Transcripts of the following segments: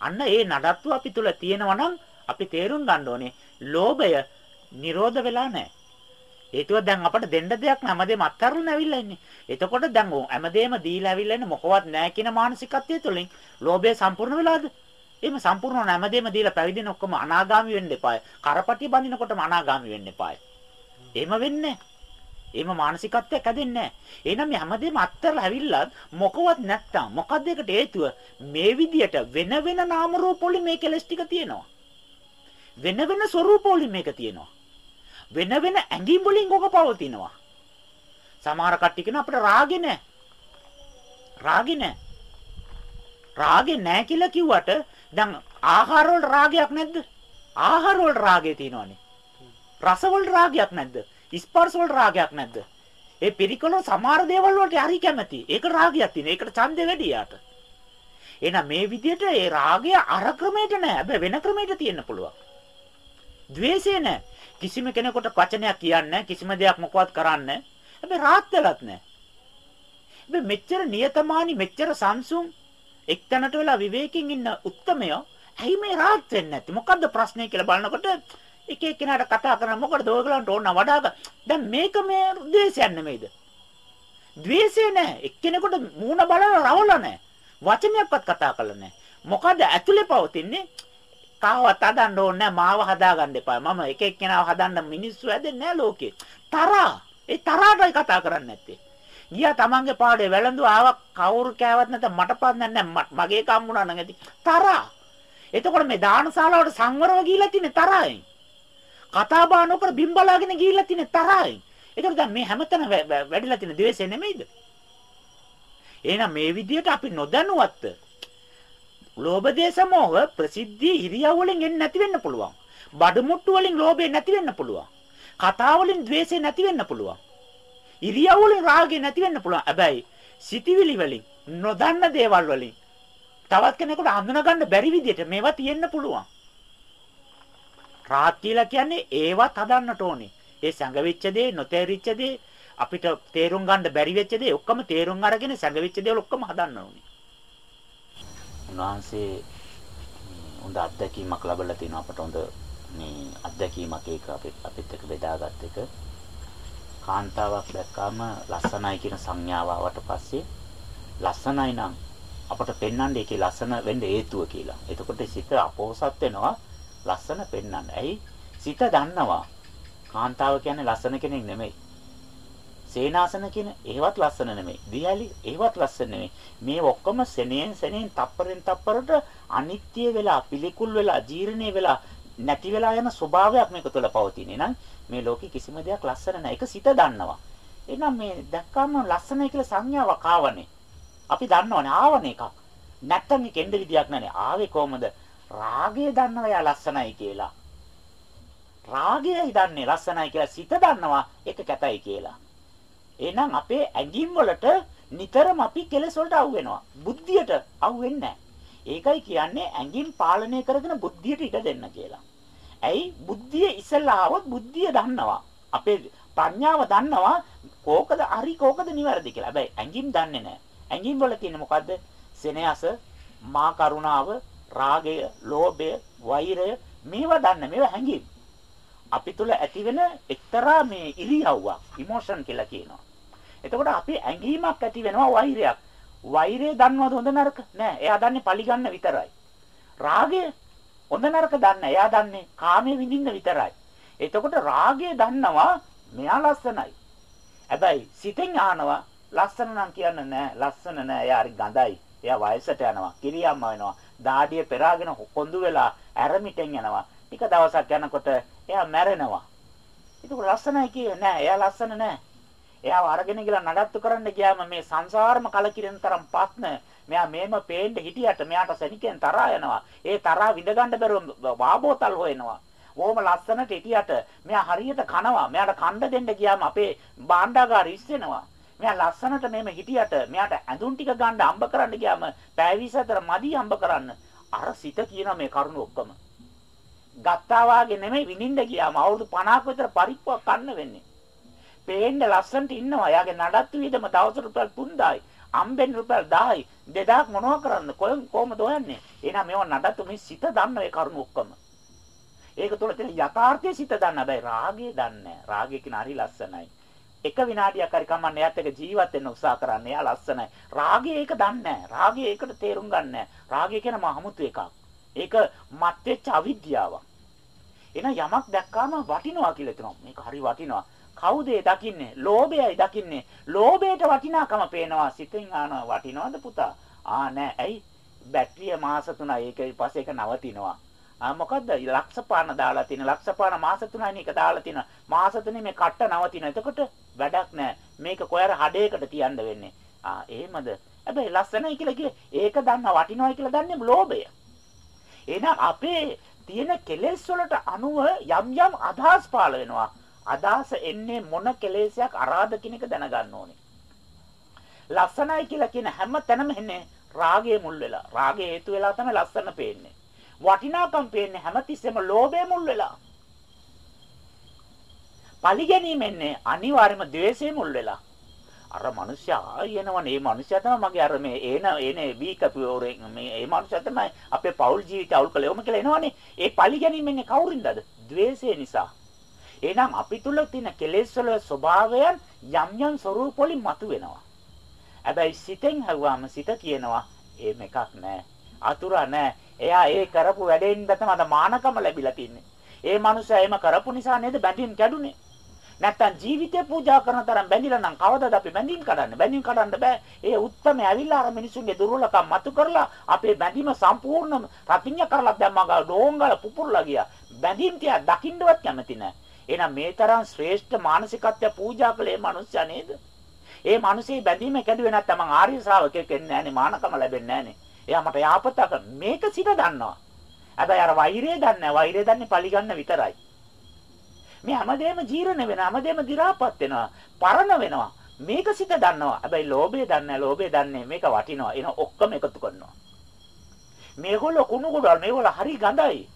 අන්න ඒ නඩත්තු අපි තුල තියෙනවා නම් අපි තේරුම් ගන්න ඕනේ ලෝභය නිරෝධ වෙලා නැහැ. හේතුව දැන් අපට දෙන්න දෙයක් නැමදේම අත්හැරලා නැවිලා ඉන්නේ. එතකොට දැන් හැමදේම දීලා ඇවිල්ලා ඉන්නේ මොකවත් නැහැ කියන මානසිකත්වය තුළින් ලෝභය සම්පූර්ණ වෙලාද? එහෙම සම්පූර්ණ නැමදේම දීලා පැවිදෙන ඔක්කොම අනාගාමි වෙන්න එපායි. කරපටිය බඳිනකොටම අනාගාමි වෙන්න එපායි. එහෙම වෙන්නේ එහෙම මානසිකත්වයක් හැදෙන්නේ නැහැ. එහෙනම් මේ හැමදේම අත්හැරලා ඇවිල්ලා මොකවත් නැත්තම් මොකද්ද ඒකට හේතුව? මේ විදියට වෙන වෙන නාම රූප වලින් මේ කෙලස් ටික තියෙනවා. වෙන වෙන ස්වરૂප වලින් මේක තියෙනවා. වෙන වෙන ඇඟිම් වලින් ඔක පවතිනවා. සමහර කට්ටිය කියන අපිට රාගෙ නැහැ. රාගෙ නැහැ. රාගෙ නැහැ කියලා කිව්වට දැන් ආහාර වල රාගයක් නැද්ද? ආහාර වල රාගය තියෙනවනේ. රස වල රාගයක් නැද්ද? ස්පර්ශ වල රාගයක් නැද්ද? ඒ පිරිකල සමහර දේවල් වලට හරි කැමති. ඒක රාගයක් තියෙන. ඒකට ඡන්දෙ වැඩි යාට. එහෙනම් මේ විදිහට ඒ රාගය අර ක්‍රමයට නෑ. හැබැයි වෙන ක්‍රමයකට තියෙන්න පුළුවන්. ද්වේෂය නෑ. කිසිම කෙනෙකුට වචනයක් කියන්නේ කිසිම දෙයක් මොකවත් කරන්නේ හැබැයි රාත් වෙලත් නෑ. හැබැයි මෙච්චර නියතමානි මෙච්චර සංසුම් එක්තැනට වෙලා විවේකයෙන් ඉන්න උත්මය ඇයි මේ රාත් වෙන්නේ නැත්තේ? මොකද්ද ප්‍රශ්නේ කියලා බලනකොට එක එක්කෙනාට කතා කරන මොකටද ඔයගලන්ට ඕන වඩාක දැන් මේක මේ ද්වේෂයක් නෙමෙයිද? ද්වේෂය නෑ. එක්කෙනෙකුට මූණ බලන රවල නෑ. වචනයක්වත් කතා කරලා නෑ. මොකද ඇතුලේ පවතින්නේ කාවත් හදන්න ඕනේ මාව හදාගන්න එපා. මම එක එක්කෙනාව හදන්න මිනිස්සු හැදෙන්නේ නැහැ ලෝකේ. තරහා. ඒ තරහටයි කතා කරන්නේ නැත්තේ. ගියා තමන්ගේ පාඩේ වැළඳු ආවක් කවුරු කෑවත් නැත්නම් මට පන්නේ නැහැ මගේ කම්මුණා නම් ඇති. තරහා. එතකොට මේ දානශාලාවට සංවරව ගිහිල්ලා තින්නේ තරහෙන්. කතා බහ නොකර බිම්බලාගෙන ගිහිල්ලා තින්නේ තරහෙන්. ඒකට දැන් මේ හැමතැන වැඩිලා තියෙන ද්වේෂය නෙමෙයිද? එහෙනම් මේ විදිහට අපි නොදැනුවත්ව ලෝභ දේශ මොහ ප්‍රසිද්ධිය ඉරියව් වලින් එන්නේ නැති වෙන්න පුළුවන්. බඩු මුට්ටු වලින් ලෝභය නැති වෙන්න පුළුවන්. කතා වලින් ද්වේෂය නැති වෙන්න පුළුවන්. ඉරියව් වලින් රාගය නැති වෙන්න පුළුවන්. හැබැයි සිටිවිලි වලින් නොදන්න දේවල් වලින් තවත් කෙනෙකුට හඳුනා බැරි විදිහට මේවා තියෙන්න පුළුවන්. රාත් කියලා කියන්නේ ඒවත් හදන්නට ඕනේ. ඒ සංගවිච්ච දේ, නොතේරිච්ච දේ, අපිට තේරුම් ගන්න බැරි වෙච්ච දේ ඔක්කොම තේරුම් අරගෙන සංගවිච්ච දේවල් ඔක්කොම හදන්න ඕනේ. උන්වහන්සේ හොඳ අත්දැකීමක් ලැබලා තිනවා අපට හොඳ මේ අත්දැකීමක් ඒක අපිත් අපිත් එක්ක බෙදාගත් එක කාන්තාවක් දැක්කාම ලස්සනයි කියන සංඥාව ආවට පස්සේ ලස්සනයි නම් අපට පෙන්වන්නේ ඒකේ ලස්සන වෙන්න හේතුව කියලා. එතකොට සිත අපෝසත් වෙනවා ලස්සන පෙන්වන්න. ඇයි? සිත දන්නවා කාන්තාව කියන්නේ ලස්සන කෙනෙක් නෙමෙයි. සේනාසන කියන ඒවත් ලස්සන නෙමෙයි. දියලි ඒවත් ලස්සන නෙමෙයි. මේ ඔක්කොම සෙනෙන් සෙනෙන් තප්පරෙන් තප්පරට අනිත්‍ය වෙලා පිළිකුල් වෙලා ජීර්ණේ වෙලා නැති වෙලා යන ස්වභාවයක් මේක තුළ පවතිනේ නම් මේ ලෝකේ කිසිම දෙයක් ලස්සන නැහැ. ඒක සිත දන්නවා. එහෙනම් මේ දැක්කම ලස්සනයි කියලා සංඥාවක් ආවනේ. අපි දන්නවනේ ආවනේ එකක්. නැත්තම් මේක එන්න විදියක් නැහැ. ආවේ කොහමද? රාගය දන්නවා යා ලස්සනයි කියලා. රාගයයි දන්නේ ලස්සනයි කියලා සිත දන්නවා ඒක කැතයි කියලා. එහෙනම් අපේ ඇඟින් වලට නිතරම අපි කෙලෙස් වලට අහු වෙනවා. බුද්ධියට අහු වෙන්නේ ඒකයි කියන්නේ ඇඟින් පාලනය කරගෙන බුද්ධියට ඉඩ දෙන්න කියලා. ඇයි බුද්ධිය ඉස්සෙල්ලා આવොත් බුද්ධිය දන්නවා. අපේ ප්‍රඥාව දන්නවා කෝකද හරි කෝකද නිවැරදි කියලා. හැබැයි ඇඟින් දන්නේ නැහැ. ඇඟින් වල තියෙන මොකද්ද? සෙනෙහස, මා කරුණාව, රාගය, ලෝභය, වෛරය මේවා දන්න මේවා හැඟීම්. අපි තුල ඇතිවෙන එක්තරා මේ ඉරියව්වක් ඉමෝෂන් කියලා කියනවා. එතකොට අපි ඇඟීමක් ඇති වෙනවා වෛරයක්. වෛරය දන්නවද හොඳ නරක? නෑ. එයා දන්නේ පරිගන්න විතරයි. රාගය හොඳ නරක දන්නේ. එයා දන්නේ කාමයේ විඳින්න විතරයි. එතකොට රාගය දන්නවා මෙයා ලස්සනයි. හැබැයි සිතෙන් ආනවා ලස්සන නම් කියන්න නෑ. ලස්සන නෑ. එයා හරි ගඳයි. එයා වයසට යනවා. කිරියම්ම වෙනවා. දාඩිය පෙරාගෙන කොඳු වෙලා ඇරමිටෙන් යනවා. ටික දවසක් යනකොට එයා මැරෙනවා. ඒක ලස්සනයි කියේ නෑ. එයා ලස්සන නෑ. එයාව අරගෙන ගිහලා නඩත්තු කරන්න ගියාම මේ සංසාරම කලකිරෙන තරම් පත්න මෙයා මේම පේන්න හිටියට මෙයාට සෙනිකෙන් තරහා යනවා. ඒ තරහා විඳ ගන්න බැරුව වාබෝතල් හොයනවා. ඕම ලස්සනට හිටියට මෙයා හරියට කනවා. මෙයාට කණ්ඩ දෙන්න ගියාම අපේ භාණ්ඩාගාර ඉස්සෙනවා. මෙයා ලස්සනට මේම හිටියට මෙයාට ඇඳුම් ටික ගන්න අම්බ කරන්න ගියාම පැය 24 මදි අම්බ කරන්න. අර සිත කියන මේ කරුණ ඔක්කොම. ගත්තා වාගේ නෙමෙයි විඳින්න ගියාම අවුරුදු 50ක විතර පරිප්පුවක් කන්න වෙන්නේ. පේන්න ලස්සනට ඉන්නවා. යාගේ නඩත්තු වියදම දවසට රුපියල් 3000යි. අම්බෙන් රුපියල් 10යි 2000ක් මොනව කරන්න කොහොමද හොයන්නේ එහෙනම් මේවා නඩත්තු මේ සිත දන්න ඒ කරුණු ඔක්කොම ඒක තුළ තියෙන යථාර්ථයේ සිත දන්න හැබැයි රාගය දන්නේ රාගය කියන හරි ලස්සනයි එක විනාඩියක් හරි කමන්න එයාත් එක ජීවත් වෙන්න උත්සාහ කරන්න එයා ලස්සනයි රාගය ඒක දන්නේ රාගය ඒකට තේරුම් ගන්නෑ රාගය කියන මහමුතු එකක් ඒක මත් වෙච්ච අවිද්‍යාවක් එන යමක් දැක්කාම වටිනවා කියලා හිතනවා මේක හරි වටිනවා කවුද ඒ දකින්නේ? ලෝභයයි දකින්නේ. ලෝභයට වටිනාකම පේනවා. සිතෙන් ආනවා වටිනවද පුතා? ආ නෑ. ඇයි? බැටරිය මාස 3යි. ඒක පස්සේ ඒක නවතිනවා. ආ මොකද්ද? ලක්ෂ පාන දාලා තියෙන. ලක්ෂ පාන මාස 3යි මේක දාලා තියෙන. මාස 3 මේ කට්ට නවතින. එතකොට වැඩක් නෑ. මේක කොයර හඩේකට තියන්න වෙන්නේ. ආ එහෙමද? හැබැයි ලස්සනයි කියලා කියේ ඒක දන්න වටිනවයි කියලා දන්නේ ලෝභය. එහෙනම් අපේ තියෙන කෙලෙස් වලට අනුව යම් යම් අදහස් පාළ වෙනවා. අදහස එන්නේ මොන කෙලෙසයක් අරාද කියන එක දැනගන්න ඕනේ. ලස්සනයි කියලා කියන හැම තැනම එන්නේ රාගයේ මුල් වෙලා. රාගයේ හේතු වෙලා තමයි ලස්සන පේන්නේ. වටිනාකම් පේන්නේ හැමතිස්සෙම ලෝභයේ මුල් වෙලා. පරිගැනීම එන්නේ අනිවාර්යයෙන්ම ද්වේෂයේ මුල් වෙලා. අර මිනිස්සයා ආයෙනවනේ මේ මිනිස්සයා තමයි මගේ අර මේ එන එන බී කපුවරෙන් මේ මේ මිනිස්සයා තමයි අපේ පෞල් ජීවිතය අවුල් කළේ. ඔම කියලා එනවනේ. ඒ පරිගැනීම එන්නේ කවුරින්දද? ද්වේෂය නිසා. එහෙනම් අපි තුල තියෙන කෙලෙස් වල ස්වභාවයන් යම් යම් ස්වરૂප වලින් මතුවෙනවා. හැබැයි සිතෙන් හවුවාම සිත කියනවා එහෙම එකක් නෑ. අතුරා නෑ. එයා ඒ කරපු වැඩෙන් තමයි මානකම ලැබිලා තින්නේ. ඒ මනුස්සයා එහෙම කරපු නිසා නේද බැඳින් කැඩුනේ. නැත්තම් ජීවිතේ පූජා කරන තරම් බැඳිලා නම් කවදාද අපි බැඳින් කඩන්නේ? බැඳින් කඩන්න බෑ. ඒ උත්තරම ඇවිල්ලා අර මිනිසුන්ගේ දුර්වලකම් මතු කරලා අපේ බැඳීම සම්පූර්ණ රතිඤ්ඤ කරලා දැම්මා ගා ඩෝංගල පුපුරලා ගියා. බැඳීම් තියා දකින්නවත් කැමති නෑ. එහෙනම් මේ තරම් ශ්‍රේෂ්ඨ මානසිකත්වය පූජා කළේ මනුස්සයා නේද? ඒ මිනිස්සේ බැඳීම කැඩුවේ නැත්නම් මං ආර්ය ශ්‍රාවකයෙක් වෙන්නේ නැහනේ මානකම ලැබෙන්නේ නැහනේ. එයා මට යාපතක මේක සිත දන්නවා. හැබැයි අර වෛරය දන්නේ නැහැ. වෛරය දන්නේ පරිගන්න විතරයි. මේ හැමදේම ජීර්ණ වෙනවා. හැමදේම දි รา පත් වෙනවා. පරණ වෙනවා. මේක සිත දන්නවා. හැබැයි ලෝභය දන්නේ නැහැ. ලෝභය දන්නේ මේක වටිනවා. එන ඔක්කොම එකතු කරනවා. මේගොල්ලෝ කුණු ගොඩවල් මේගොල්ලෝ හරි ගඳයි.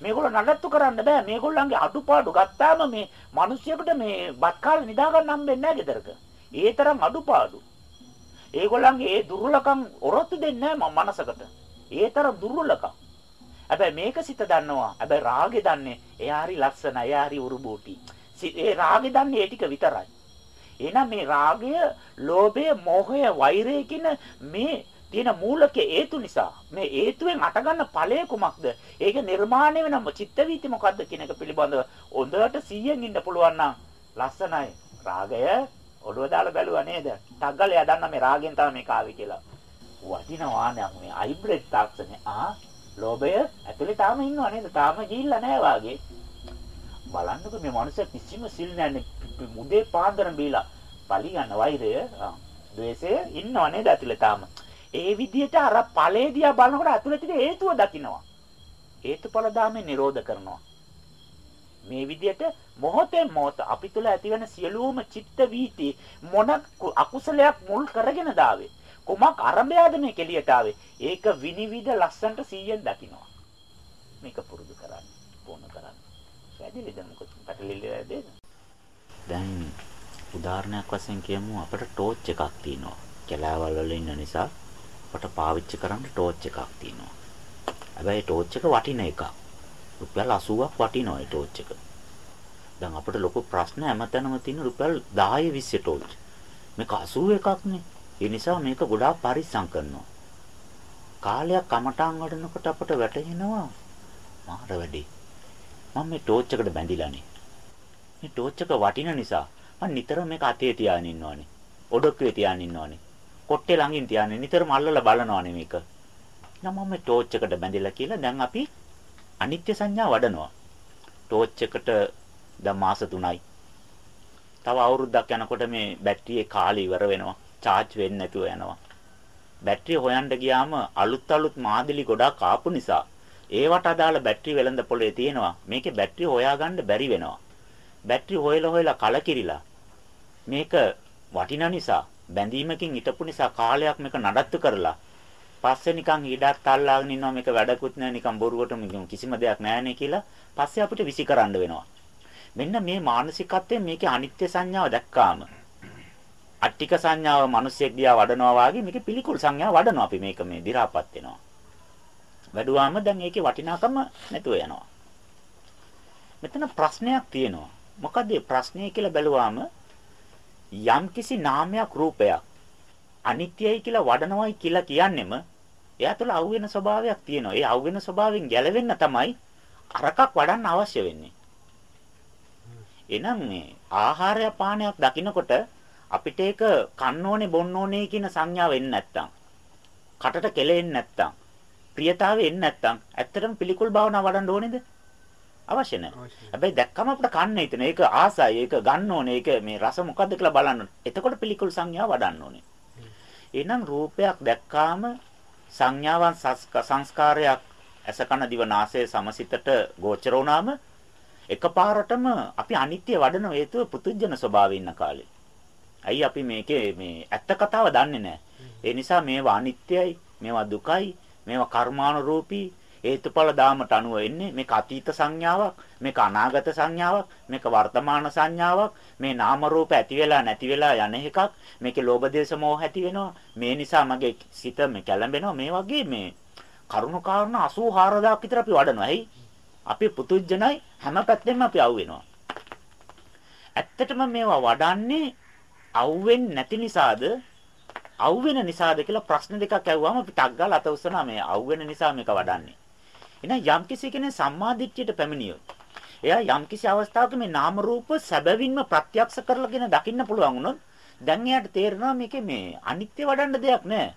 මේගොල්ලෝ නඩත්තු කරන්න බෑ. මේගොල්ලන්ගේ අඩුපාඩු ගත්තාම මේ මිනිස්සුයෙකුට මේ බත් කාලේ නිදා ගන්න හම්බෙන්නේ නැහැ ගෙදරක. ඒ තරම් අඩුපාඩු. ඒගොල්ලන්ගේ ඒ දුර්වලකම් ඔරොත්තු දෙන්නේ නැහැ මනසකට. ඒ තරම් දුර්වලකම්. හැබැයි මේක සිත දන්නවා. හැබැයි රාගේ දන්නේ එයා හරි ලස්සන, එයා හරි උරුබූටි. ඒ රාගේ දන්නේ ඒ ටික විතරයි. එහෙනම් මේ රාගය, ලෝභය, මෝහය, වෛරය කියන මේ තියෙන මූලික හේතු නිසා මේ හේතුවෙන් අටගන්න ඵලය කුමක්ද? ඒක නිර්මාණය වෙන චිත්ත වීති මොකද්ද කියන එක පිළිබඳව හොඳට 100න් ඉන්න පුළුවන් නම් ලස්සනයි. රාගය ඔළුව දාලා බැලුවා නේද? ටග්ගල එයා දන්න මේ රාගෙන් තමයි මේක ආවේ කියලා. වටිනවා නෑ මේ හයිබ්‍රිඩ් තාක්ෂණය. ආ ලෝභය ඇතුලේ තාම ඉන්නව නේද? තාම ගිහිල්ලා නෑ වාගේ. බලන්නකෝ මේ මනුස්සය කිසිම සිල් නැන්නේ මුදේ පාන්දරම් බීලා පලි ගන්න වෛරය ද්වේෂය ඉන්නව නේද ඇතුලේ තාම ඒ විදිහට අර ඵලයේ දිහා බලනකොට ඇතුළේ තියෙන හේතුව දකින්නවා. හේතුඵල ධාමේ නිරෝධ කරනවා. මේ විදිහට මොහොතෙන් මොහොත අපි තුල ඇතිවෙන සියලුම චිත්ත වීති මොන අකුසලයක් මුල් කරගෙන දාවේ. කුමක් අරඹයාද මේ කෙලියට ආවේ? ඒක විනිවිද ලස්සන්ට 100ෙන් දකින්නවා. මේක පුරුදු කරන්න. ඕන කරන්න. වැඩිලිද මොකද පැටලිලි වැඩේද? දැන් උදාහරණයක් වශයෙන් කියමු අපිට ටෝච් එකක් තියෙනවා. කැලෑවල් වල ඉන්න නිසා අපට පාවිච්චි කරන්න ටෝච් එකක් තියෙනවා. හැබැයි ටෝච් එක වටින එකක්. රුපියල් 80ක් වටිනවා ඒ ටෝච් එක. දැන් අපිට ලොකු ප්‍රශ්න හැමතැනම තියෙන රුපියල් 10 20 ටෝච්. මේක 81ක් නේ. ඒ නිසා මේක ගොඩාක් පරිස්සම් කරනවා. කාලයක් කමටාන් වඩනකොට අපට වැටහෙනවා මාර වැඩි. මම මේ ටෝච් එකට බැඳිලානේ. මේ ටෝච් එක වටින නිසා මම නිතරම මේක අතේ තියාගෙන ඉන්නවානේ. ඔඩොක්කුවේ තියාගෙන ඉන්නවානේ. කොට්ටේ ළඟින් තියාගෙන නිතරම අල්ලලා බලනවානේ මේක. නම් මම ටෝච් එකට බැඳිලා කියලා දැන් අපි අනිත්‍ය සංඥා වඩනවා. ටෝච් එකට දැන් මාස 3යි. තව අවුරුද්දක් යනකොට මේ බැටරියේ කාලය ඉවර වෙනවා. charge වෙන්නේ නැතුව යනවා. බැටරිය හොයන්න ගියාම අලුත් අලුත් මාදිලි ගොඩක් ආපු නිසා ඒවට අදාළ බැටරි වෙළඳ පොලේ තියෙනවා. මේකේ බැටරිය හොයාගන්න බැරි වෙනවා. බැටරි හොයලා හොයලා කලකිරිලා මේක වටින නිසා බැඳීමකින් හිටපු නිසා කාලයක් මේක නඩත්තු කරලා පස්සේ නිකන් ඊඩක් තල්ලාගෙන ඉන්නවා මේක වැඩකුත් නැහැ නිකන් බොරුවට කිසිම දෙයක් නැහැනේ කියලා පස්සේ අපිට විසිකරන්න වෙනවා. මෙන්න මේ මානසිකත්වයෙන් මේකේ අනිත්‍ය සංඥාව දැක්කාම අට්ටික සංඥාව මිනිස්සෙක් දිහා වඩනවා වාගේ මේකේ පිළිකුල් සංඥා වඩනවා අපි මේක මේ දි รา පත් වෙනවා. වැඩුවාම දැන් ඒකේ වටිනාකම නැතුව යනවා. මෙතන ප්‍රශ්නයක් තියෙනවා. මොකද මේ ප්‍රශ්නය කියලා බැලුවාම යම්කිසි නාමයක් රූපයක් අනිත්‍යයි කියලා වඩනවයි කියලා කියන්නෙම එයා තුළ අවුවෙන ස්වභාවයක් තියෙනවා. ඒ අවුවෙන ස්වභාවයෙන් ගැලවෙන්න තමයි අරකක් වඩන්න අවශ්‍ය වෙන්නේ. එහෙනම් මේ ආහාරය පානයක් දකිනකොට අපිට ඒක කන්න ඕනේ බොන්න ඕනේ කියන සංඥාව එන්නේ නැත්තම් කටට කෙලෙන්නේ නැත්තම් ප්‍රියතාවෙ එන්නේ නැත්තම් ඇත්තටම පිළිකුල් භාවනා වඩන්න ඕනේද? අවශ්‍ය නැහැ. හැබැයි දැක්කම අපිට කන්න හිතෙන. ඒක ආසයි. ඒක ගන්න ඕනේ. ඒක මේ රස මොකද්ද කියලා බලන්න. එතකොට පිළිකුල් සංඥා වඩන්න ඕනේ. එහෙනම් රූපයක් දැක්කාම සංඥාවන් සංස්කාරයක් ඇසකන දිව නාසය සමසිතට ගෝචර වුණාම එකපාරටම අපි අනිත්‍ය වඩන හේතුව පුතුජන ස්වභාවයේ ඉන්න කාලේ. ඇයි අපි මේකේ මේ ඇත්ත කතාව දන්නේ නැහැ. ඒ නිසා මේවා අනිත්‍යයි, මේවා දුකයි, මේවා කර්මානුරූපී හේතුඵල දාමට අනුව එන්නේ මේක අතීත සංඥාවක් මේක අනාගත සංඥාවක් මේක වර්තමාන සංඥාවක් මේ නාම රූප ඇති වෙලා නැති වෙලා යන එකක් මේකේ ලෝභ දේශ මොහ ඇති වෙනවා මේ නිසා මගේ සිත මේ කැළඹෙනවා මේ වගේ මේ කරුණු කාරණා 84000ක් විතර අපි වඩනවා. ඇයි? අපි පුතුජනයි හැම පැත්තෙම අපි අවු වෙනවා. ඇත්තටම මේවා වඩන්නේ අවුෙන්නේ නැති නිසාද අවු වෙන නිසාද කියලා ප්‍රශ්න දෙකක් ඇහුවාම අපි ටක් ගාලා අත උස්සනවා මේ අවු වෙන නිසා මේක වඩන්නේ. එහෙනම් යම්කිසි කෙනෙක් සම්මාදිට්ඨියට පැමිණියොත් එයා යම්කිසි අවස්ථාවක මේ නාම රූප සැබවින්ම ප්‍රත්‍යක්ෂ කරලාගෙන දකින්න පුළුවන් වුණොත් දැන් එයාට තේරෙනවා මේකේ මේ අනිත්‍ය වඩන්න දෙයක් නැහැ.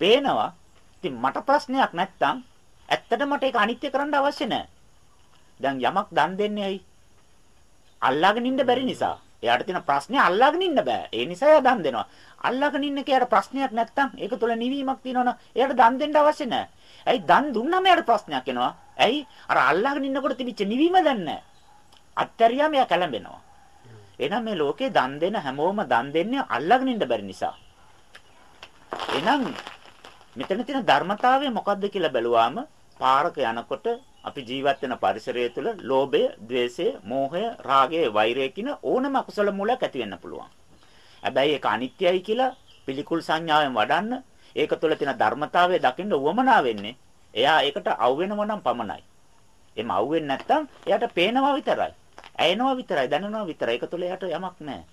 පේනවා. ඉතින් මට ප්‍රශ්නයක් නැත්තම් ඇත්තට මට ඒක අනිත්‍ය කරන්න අවශ්‍ය නැහැ. දැන් යමක් දන් දෙන්නේ ඇයි? අල්ලාගෙන ඉන්න බැරි නිසා. එයාට තියෙන ප්‍රශ්නේ අල්ලාගෙන ඉන්න බෑ. ඒ නිසා එයා දන් දෙනවා. අල්ලාගෙන ඉන්න කෙයාට ප්‍රශ්නයක් නැත්තම් ඒක තුළ නිවීමක් තියෙනවනම් එයාට දන් දෙන්න අවශ්‍ය නැහැ. ඇයි දන් දුන්නම එයාට ප්‍රශ්නයක් එනවා. ඇයි අර අල්ලාගෙන ඉන්නකොට තිබිච්ච නිවීම දැන් නැහැ. අත්තරියාම එයා කැළඹෙනවා. එහෙනම් මේ ලෝකේ දන් දෙන හැමෝම දන් දෙන්නේ අල්ලාගෙන ඉන්න බැරි නිසා. එහෙනම් මෙතන තියෙන ධර්මතාවය මොකක්ද කියලා බැලුවාම පාරක යනකොට අපි ජීවත් වෙන පරිසරය තුළ ලෝභය, ద్వේෂය, මෝහය, රාගය, වෛරය කියන ඕනම අකුසල මූලයක් ඇති වෙන්න පුළුවන්. හැබැයි ඒක අනිත්‍යයි කියලා පිළිකුල් සංඥාවෙන් වඩන්න ඒක තුළ තියෙන ධර්මතාවය දකින්න උවමනා වෙන්නේ එයා ඒකට අවු වෙනව නම් පමණයි. එම අවු වෙන්නේ නැත්තම් එයාට පේනවා විතරයි. ඇයෙනවා විතරයි, දැනෙනවා විතරයි. ඒක තුළ එයාට යමක් නැහැ.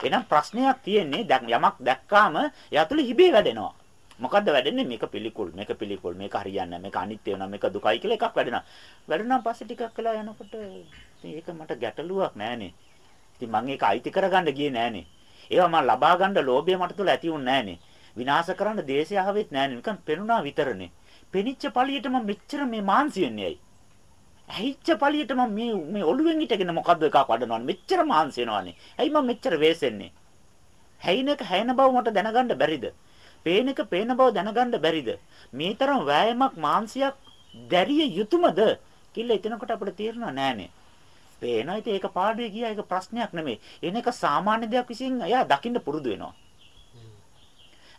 එහෙනම් ප්‍රශ්නයක් තියෙන්නේ දැන් යමක් දැක්කාම එයා තුළ හිබේ වැඩෙනවා. මොකද්ද වැඩෙන්නේ? මේක පිළිකුල් මේක පිළිකුල් මේක හරියන්නේ මේක අනිත්‍ය වෙනවා මේක දුකයි කියලා එකක් වැඩෙනවා. වැඩුණාන් පස්සේ ටිකක් වෙලා යනකොට මේක මට ගැටලුවක් නෑනේ ඉතින් මම ඒක අයිති කරගන්න ගියේ නෑනේ ඒවා මම ලබා ගන්න ලෝභය මට තුල ඇති වුන්නේ නෑනේ විනාශ කරන්න දේශය ආවෙත් නෑනේ නිකන් පෙනුණා විතරනේ. පෙනිච්ච පළියට මම මෙච්චර මේ මාන්සි වෙන්නේ ඇයි? ඇහිච්ච පළියට මම මේ මේ ඔළුවෙන් හිටගෙන මොකද්ද එකක් වඩනවනේ? මෙච්චර මාන්සි වෙනවනේ. ඇයි මම මෙච්චර වෙසෙන්නේ හැයින එක හැයින බව මට දැනගන්න බැරිද? පේන එක පේන බව දැනගන්න බැරිද මේ තරම් වෑයමක් මාන්සියක් දැරිය යුතුයමද කියලා එතනකොට අපිට තේරෙනවා නෑනේ පේනවා ඉතින් ඒක පාඩුවේ ගියා ඒක ප්‍රශ්නයක් නෙමෙයි එන එක සාමාන්‍ය දෙයක් විසින් එයා දකින්න පුරුදු වෙනවා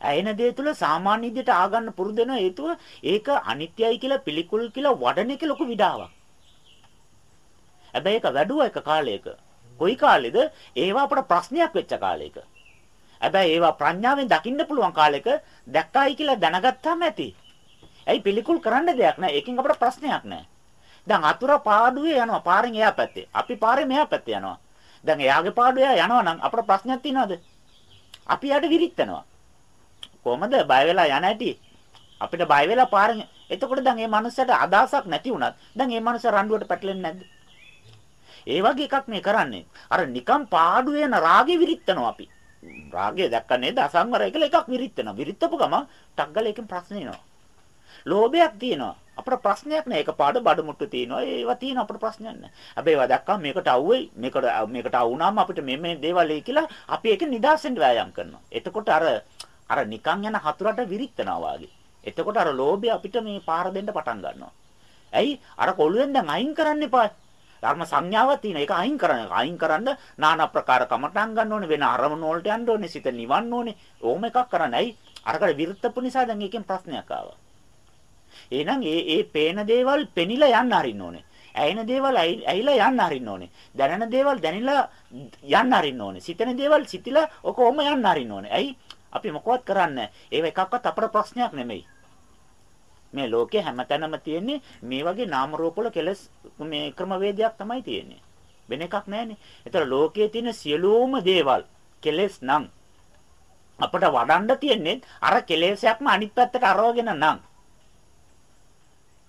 ඇයෙන දේ තුල සාමාන්‍ය විදිහට ආගන්න පුරුදු වෙන හේතුව ඒක අනිත්‍යයි කියලා පිළිකුල් කියලා වඩන එක ලොකු විඩාවක්. හැබැයි ඒක වැඩුවා එක කාලයක. කොයි කාලෙද? ඒවා අපට ප්‍රශ්නයක් වෙච්ච කාලයක. හැබැයි ඒවා ප්‍රඥාවෙන් දකින්න පුළුවන් කාලෙක දැක්කයි කියලා දැනගත්තාම ඇති. ඇයි පිළිකුල් කරන්න දෙයක් නැහැ. ඒකෙන් අපට ප්‍රශ්නයක් නැහැ. දැන් අතුර පාඩුවේ යනවා. පාරෙන් එහා පැත්තේ. අපි පාරේ මෙහා පැත්තේ යනවා. දැන් එයාගේ පාඩුව යනවා නම් අපට ප්‍රශ්නයක් තියෙනවද? අපි යට විරිටනවා. කොහමද බය වෙලා යන ඇටි? අපිට බය වෙලා පාරෙන් එතකොට දැන් මේ මනුස්සයට අදහසක් නැති වුණත් දැන් මේ මනුස්ස රණ්ඩුවට පැටලෙන්නේ නැද්ද? ඒ වගේ එකක් මේ කරන්නේ. අර නිකම් පාඩු වෙන රාගෙ විරිටනවා අපි. රාගය දැක්ක නේද අසංවරය කියලා එකක් විරිටනවා. විරිටපු ගම ටක් ගාලා එකෙන් ප්‍රශ්න එනවා. ලෝභයක් තියෙනවා. අපට ප්‍රශ්නයක් නෑ. ඒක පාඩ බඩ මුට්ටු තියෙනවා. ඒවා තියෙන අපට ප්‍රශ්නයක් නෑ. හැබැයි ඒවා දැක්කම මේකට අවුයි. මේකට මේකට අවුනාම අපිට මේ මේ දේවල් ඒ කියලා අපි ඒක නිදාසෙන් වෑයම් කරනවා. එතකොට අර අර නිකන් යන හතුරට විරිටනවා වාගේ. එතකොට අර ලෝභය අපිට මේ පාර දෙන්න පටන් ගන්නවා. ඇයි? අර කොළුවෙන් දැන් අයින් කරන්න එපා. ධර්ම සංඥාවක් තියෙන. ඒක අයින් කරන්න. අයින් කරන්න নানা ප්‍රකාර කමටන් ගන්න ඕනේ. වෙන අරමුණු වලට යන්න ඕනේ. සිත නිවන්න ඕනේ. ඕම එකක් කරන්න. ඇයි? අරකට විරුද්ධපු නිසා දැන් ඒකෙන් ප්‍රශ්නයක් ආවා. එහෙනම් ඒ ඒ පේන දේවල් පෙනිලා යන්න අරින්න ඕනේ. ඇයෙන දේවල් ඇයිලා යන්න අරින්න ඕනේ. දැනෙන දේවල් දැනිලා යන්න අරින්න ඕනේ. සිතෙන දේවල් සිතිලා ඔකෝම යන්න අරින්න ඕනේ. ඇයි? අපි මොකවත් කරන්නේ ඒව එකක්වත් අපේ ප්‍රශ්නයක් නෙමෙයි. මේ ලෝකේ හැමතැනම තියෙන්නේ මේ වගේ නාම රූප වල කෙලස් මේ ක්‍රමවේදයක් තමයි තියෙන්නේ. වෙන එකක් නැහැනේ. ඒතර ලෝකයේ තියෙන සියලුම දේවල් කෙලස් නම් අපිට වඩන්න තියෙන්නේ අර කෙලෙසයක්ම අනිත් පැත්තට අරවගෙන නම්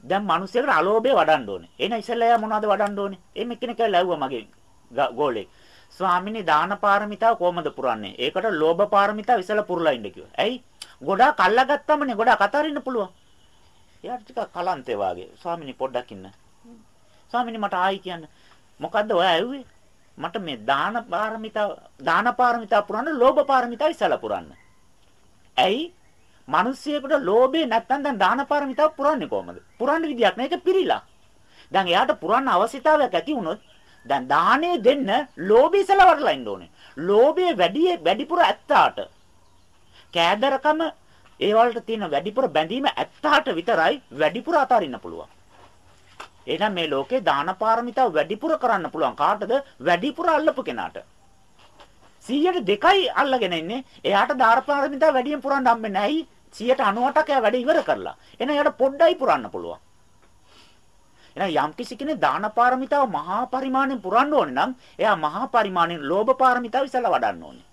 දැන් මිනිස්සුන්ට අලෝභය වඩන්න ඕනේ. එහෙනම් ඉස්සෙල්ලා එයා මොනවද වඩන්න ඕනේ? එimhe කෙනෙක් ඇවිල්ලා මගේ ගෝලේ. ස්වාමිනේ දාන පාරමිතාව කොහමද පුරන්නේ? ඒකට ලෝභ පාරමිතාව ඉස්සෙල්ලා පුරලා ඉන්න කිව්වා. ඇයි? ගොඩාක් අල්ලගත්තමනේ ගොඩාක් අතාරින්න පුළුවන්. එයාට ටිකක් කලන්තේ වාගේ. ස්වාමිනේ පොඩ්ඩක් ඉන්න. ස්වාමිනේ මට ආයි කියන්න. මොකද්ද ඔය ඇව්වේ? මට මේ දාන පාරමිතා දාන පාරමිතා පුරන්න ලෝභ පාරමිතා ඉස්සලා පුරන්න. ඇයි? මිනිස්සෙකුට ලෝභේ නැත්තම් දැන් දාන පාරමිතාව පුරන්නේ කොහමද? පුරන්න විදියක් නෑ ඒක පිරීලා. දැන් එයාට පුරන්න අවශ්‍යතාවයක් ඇති වුණොත් දැන් දාහනේ දෙන්න ලෝභය ඉස්සලා වඩලා ඉන්න ඕනේ. ලෝභය වැඩි වැඩිපුර ඇත්තාට කෑදරකම ඒ වලට තියෙන වැඩිපුර බැඳීම ඇත්තාට විතරයි වැඩිපුර අතාරින්න පුළුවන්. එහෙනම් මේ ලෝකේ දාන පාරමිතාව වැඩිපුර කරන්න පුළුවන් කාටද? වැඩිපුර අල්ලපු කෙනාට. 100ට දෙකයි අල්ලගෙන ඉන්නේ. එයාට දාන පාරමිතාව වැඩියෙන් පුරන්න හම්බෙන්නේ නැහැ. 198ක් එයා වැඩ ඉවර කරලා. එහෙනම් එයාට පොඩ්ඩයි පුරන්න පුළුවන්. එහෙනම් යම් කිසි කෙනෙක් දාන පාරමිතාව මහා පරිමාණයෙන් පුරන්න ඕනේ නම් එයා මහා පරිමාණයෙන් ලෝභ පාරමිතාව ඉස්සලා වඩන්න ඕනේ.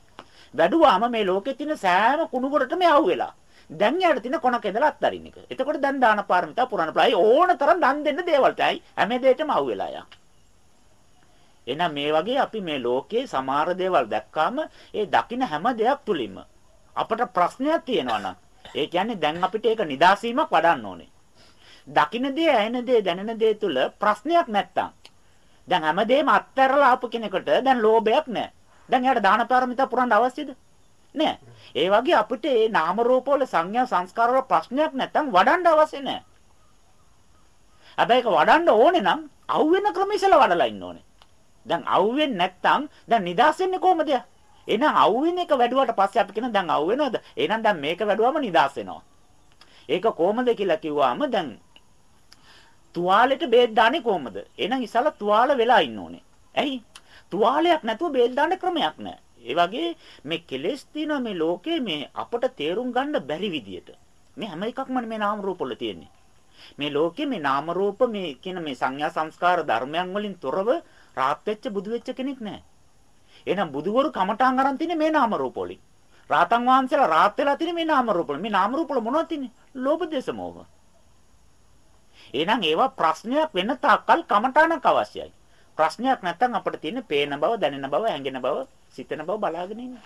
වැඩුවාම මේ ලෝකේ තියෙන සෑම කුණු කොටටම යහුවෙලා. දැන් යාට තියෙන කොනක ඉඳලා අත්තරින්න එක. එතකොට දැන් දාන පාරමිතා පුරාණ ප්‍රායි ඕන තරම් දන් දෙන්න දේවල්ටයි හැම දෙයකම අවු වෙලා යා. එහෙනම් මේ වගේ අපි මේ ලෝකේ සමහර දේවල් දැක්කාම ඒ දකින්න හැම දෙයක් තුලින්ම අපට ප්‍රශ්නයක් තියෙනවා නම් ඒ කියන්නේ දැන් අපිට ඒක නිදාසීමක් වඩන්න ඕනේ. දකින්න දේ, ඇහෙන දේ, දැනෙන දේ තුල ප්‍රශ්නයක් නැත්තම් දැන් හැමදේම අත්හැරලා ආපු කෙනෙකුට දැන් ලෝභයක් නැහැ. දැන් එයාට දාන පාරමිතා පුරන්න අවශ්‍යද? නෑ. ඒ වගේ අපිට මේ නාම රූප වල සංඥා සංස්කාර වල ප්‍රශ්නයක් නැත්තම් වඩන්න අවශ්‍ය නෑ. හැබැයි ඒක වඩන්න ඕනේ නම් අවුවෙන ක්‍රමයසල වඩලා ඉන්න ඕනේ. දැන් අවුවෙන්නේ නැත්තම් දැන් නිදාස් වෙන්නේ කොහමද? එහෙනම් අවුවෙන එක වැඩුවට පස්සේ අපි කියන දැන් අවුවෙනවද? එහෙනම් දැන් මේක වැඩුවම නිදාස් වෙනවා. ඒක කොහමද කියලා කිව්වම දැන් තුවාලෙට බේත් දාන්නේ කොහමද? එහෙනම් ඉස්සලා තුවාල වෙලා ඉන්න ඕනේ. ඇයි? තුවාලයක් නැතුව බේත් දාන්න ක්‍රමයක් නැහැ. ඒ වගේ මේ කෙලෙස් තියෙන මේ ලෝකේ මේ අපට තේරුම් ගන්න බැරි විදියට මේ හැම එකක්ම මේ නාම රූප වල තියෙන්නේ. මේ ලෝකේ මේ නාම රූප මේ කියන මේ සංඥා සංස්කාර ධර්මයන් වලින් තොරව රාත් වෙච්ච බුදු වෙච්ච කෙනෙක් නැහැ. එහෙනම් බුදුවරු කමඨාන් අරන් තින්නේ මේ නාම රූප වලින්. රාතන් වහන්සේලා රාත් වෙලා තින්නේ මේ නාම රූප වලින්. මේ නාම රූප වල මොනවද තින්නේ? ලෝභ දේශ මොහ. එහෙනම් ඒවා ප්‍රශ්නයක් වෙන තාක්කල් කමඨානක් අවශ්‍යයි. ප්‍රශ්නයක් නැත්නම් අපිට තියෙන්නේ පේන බව, දැනෙන බව, හැඟෙන බව, සිතන බව බලාගෙන ඉන්න.